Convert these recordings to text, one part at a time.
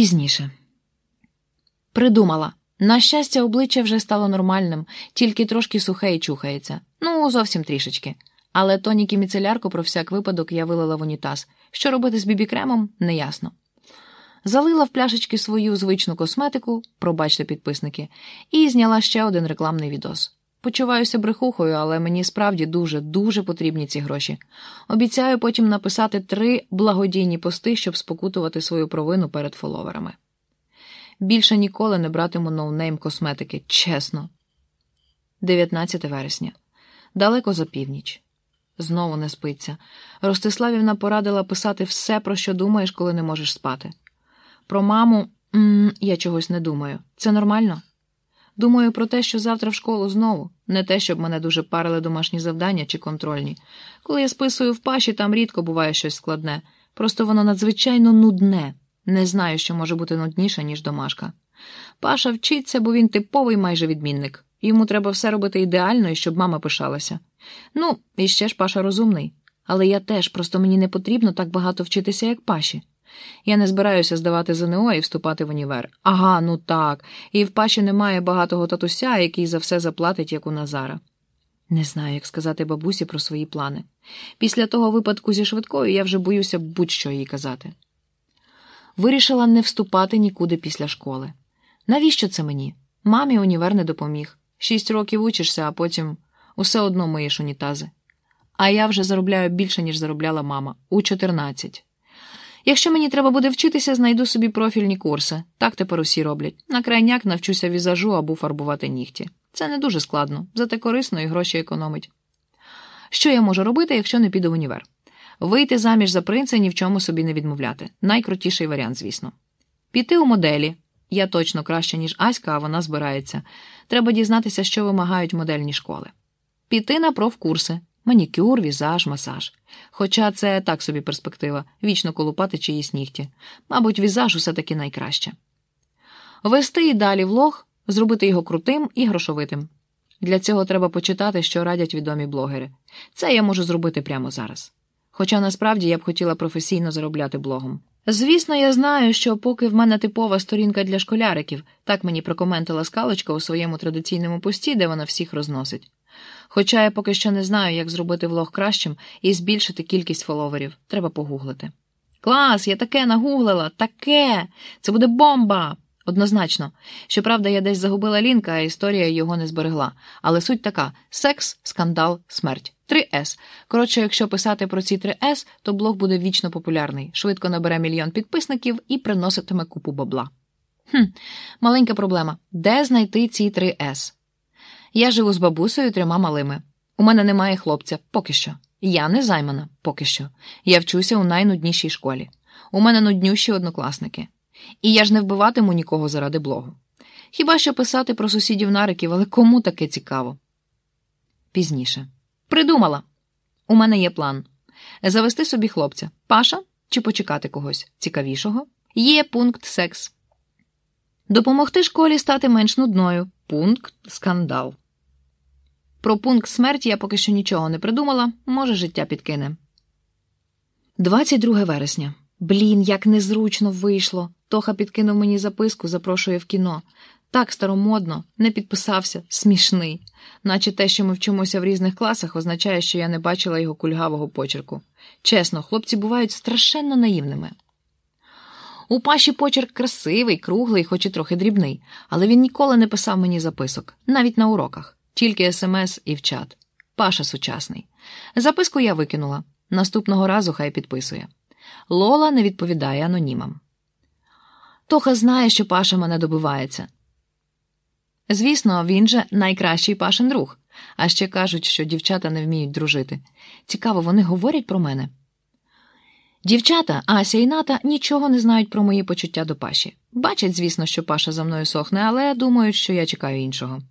Пізніше. Придумала. На щастя, обличчя вже стало нормальним, тільки трошки сухе і чухається. Ну, зовсім трішечки. Але тонік і міцелярку про всяк випадок я вилила в унітаз. Що робити з бібі-кремом, неясно. Залила в пляшечки свою звичну косметику, пробачте підписники, і зняла ще один рекламний відос. Почуваюся брехухою, але мені справді дуже, дуже потрібні ці гроші. Обіцяю потім написати три благодійні пости, щоб спокутувати свою провину перед фоловерами. Більше ніколи не братиму no-name косметики, чесно. 19 вересня. Далеко за північ. Знову не спиться. Ростиславівна порадила писати все, про що думаєш, коли не можеш спати. Про маму м -м, я чогось не думаю. Це нормально? Думаю про те, що завтра в школу знову, не те, щоб мене дуже парили домашні завдання чи контрольні. Коли я списую в Паші, там рідко буває щось складне. Просто воно надзвичайно нудне. Не знаю, що може бути нудніше, ніж домашка. Паша вчиться, бо він типовий майже відмінник. Йому треба все робити ідеально і щоб мама пишалася. Ну, і ще ж Паша розумний. Але я теж, просто мені не потрібно так багато вчитися, як Паші. Я не збираюся здавати ЗНО і вступати в універ. Ага, ну так. І в Паші немає багатого татуся, який за все заплатить, як у Назара. Не знаю, як сказати бабусі про свої плани. Після того випадку зі швидкою я вже боюся будь-що їй казати. Вирішила не вступати нікуди після школи. Навіщо це мені? Мамі універ не допоміг. Шість років учишся, а потім усе одно миєш унітази. А я вже заробляю більше, ніж заробляла мама у 14. Якщо мені треба буде вчитися, знайду собі профільні курси. Так тепер усі роблять. На крайняк навчуся візажу або фарбувати нігті. Це не дуже складно, зате корисно і гроші економить. Що я можу робити, якщо не піду в універ? Вийти заміж за принца ні в чому собі не відмовляти. Найкрутіший варіант, звісно. Піти у моделі. Я точно краще, ніж Аська, а вона збирається. Треба дізнатися, що вимагають модельні школи. Піти на профкурси. Манікюр, візаж, масаж. Хоча це так собі перспектива вічно колупати чиїсь нігті. Мабуть, візаж усе таки найкраще. Вести і далі влог, зробити його крутим і грошовитим. Для цього треба почитати, що радять відомі блогери. Це я можу зробити прямо зараз. Хоча насправді я б хотіла професійно заробляти блогом. Звісно, я знаю, що поки в мене типова сторінка для школяриків, так мені прокоментила скалочка у своєму традиційному пості, де вона всіх розносить. Хоча я поки що не знаю, як зробити влог кращим і збільшити кількість фоловерів. Треба погуглити. Клас, я таке нагуглила, таке! Це буде бомба! Однозначно. Щоправда, я десь загубила лінка, а історія його не зберегла. Але суть така: секс, скандал, смерть. 3С. Коротше, якщо писати про ці 3С, то блог буде вічно популярний, швидко набере мільйон підписників і приноситиме купу бабла. Хм, Маленька проблема. Де знайти ці 3С? Я живу з бабусею і трьома малими. У мене немає хлопця, поки що. Я не займана, поки що. Я вчуся у найнуднішій школі. У мене нуднющі однокласники. І я ж не вбиватиму нікого заради блогу. Хіба що писати про сусідів нариків, але кому таке цікаво? Пізніше. Придумала. У мене є план. Завести собі хлопця. Паша чи почекати когось цікавішого? Є пункт секс. Допомогти школі стати менш нудною. Пункт скандал. Про пункт смерті я поки що нічого не придумала, може, життя підкине. 22 вересня. Блін, як незручно вийшло. Тоха підкинув мені записку, запрошує в кіно. Так старомодно, не підписався, смішний, наче те, що ми вчимося в різних класах, означає, що я не бачила його кульгавого почерку. Чесно, хлопці бувають страшенно наївними. У паші почерк красивий, круглий, хоч і трохи дрібний, але він ніколи не писав мені записок, навіть на уроках, тільки смс і в чат. Паша сучасний. Записку я викинула. Наступного разу хай підписує. Лола не відповідає анонімам. Тоха знає, що Паша мене добивається. Звісно, він же найкращий Пашин друг, а ще кажуть, що дівчата не вміють дружити. Цікаво, вони говорять про мене. Дівчата, Ася і Ната нічого не знають про мої почуття до Паші. Бачать, звісно, що Паша за мною сохне, але думають, що я чекаю іншого.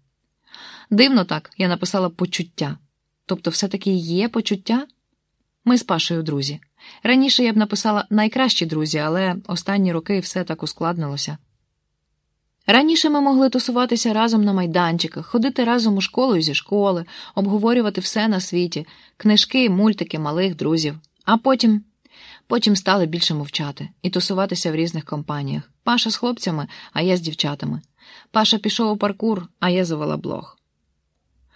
Дивно так, я написала почуття. Тобто, все-таки є почуття? Ми з Пашею друзі. Раніше я б написала найкращі друзі, але останні роки все так ускладнилося. Раніше ми могли тусуватися разом на майданчиках, ходити разом у школу і зі школи, обговорювати все на світі, книжки, мультики, малих друзів, а потім потім стали більше мовчати і тусуватися в різних компаніях. Паша з хлопцями, а я з дівчатами. Паша пішов у паркур, а я завела блог.